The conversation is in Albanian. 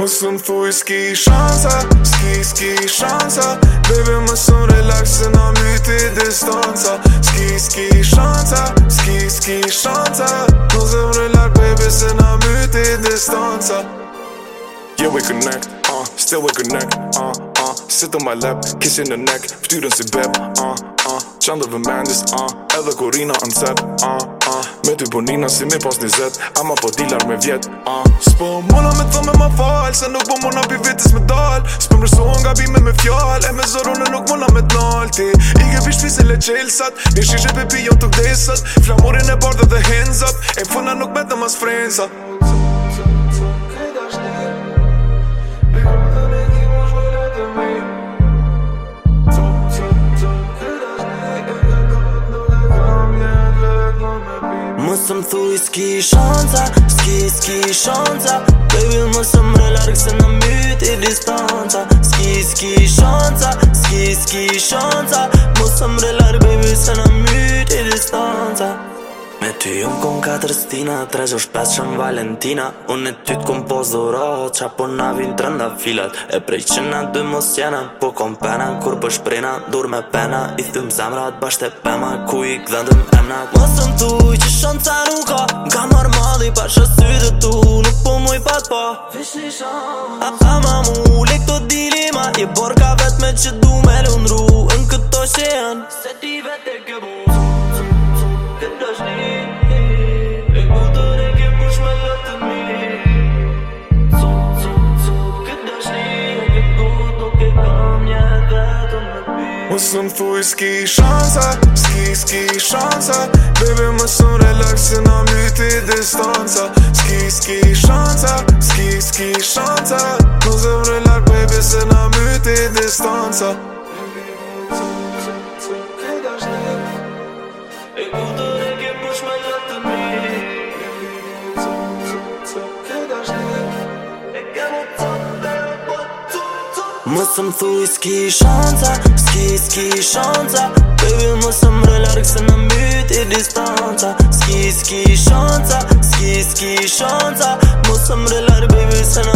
Musun fuiski șansa, schi schi șansa Bebe mă sun relax în am uitat distanța Schi schi șansa, schi schi șansa Nu sunt relax bebe să n-am uitat distanța Yeah we connect, uh, still we connect, uh, uh Sit on my lap, kiss in the neck, vturen se beb, uh, uh Chandler verminders, uh, elke corina on tap, uh Me ty bonina si me pas një zet Ama po dilar me vjet uh. S'po mëna me thome ma fal Se nuk po mëna pi vetis me dal S'po më nga bime me fjall E me zorone nuk mëna me t'nal Ti i ke vish pise le qelsat Një shishe pepi jo të vdesat Flamurin e bardhe dhe hands up E funa nuk betë mas frenzat Më thujë s'ki shanta, s'ki s'ki shanta Baby, më së më relarik se në mytë i distanta S'ki s'ki shanta, s'ki s'ki shanta Më së më relarik, baby, se në mytë Që jëmë kon katër stina, trezë është pesë shën Valentina Unë e ty t'kom po zora, qa po navin të rënda filat E prej që na dy mos jena, po kom pena kur për po prena Dur me pena, i thymë zamrat, bashkë të pema, ku i këdëndëm emnat Mosëm tuj që shonë ca nuk ka, nga marmali pa shë sy dhe tu Nuk po mu i pat po, vishni shonë A pa ma mu, lek të dilima, je borka vet me që du me lundru Në mësën fuj s'ki shansa S'ki s'ki shansa Bebe mësën relax se na myti distanca S'ki s'ki shansa S'ki s'ki shansa Mësën relax bebe se na myti distanca Më së më s'ki shanca, s'ki s'ki shanca Baby më së më rëllarg se në mbyti distanca S'ki s'ki shanca, s'ki s'ki shanca Më së më baby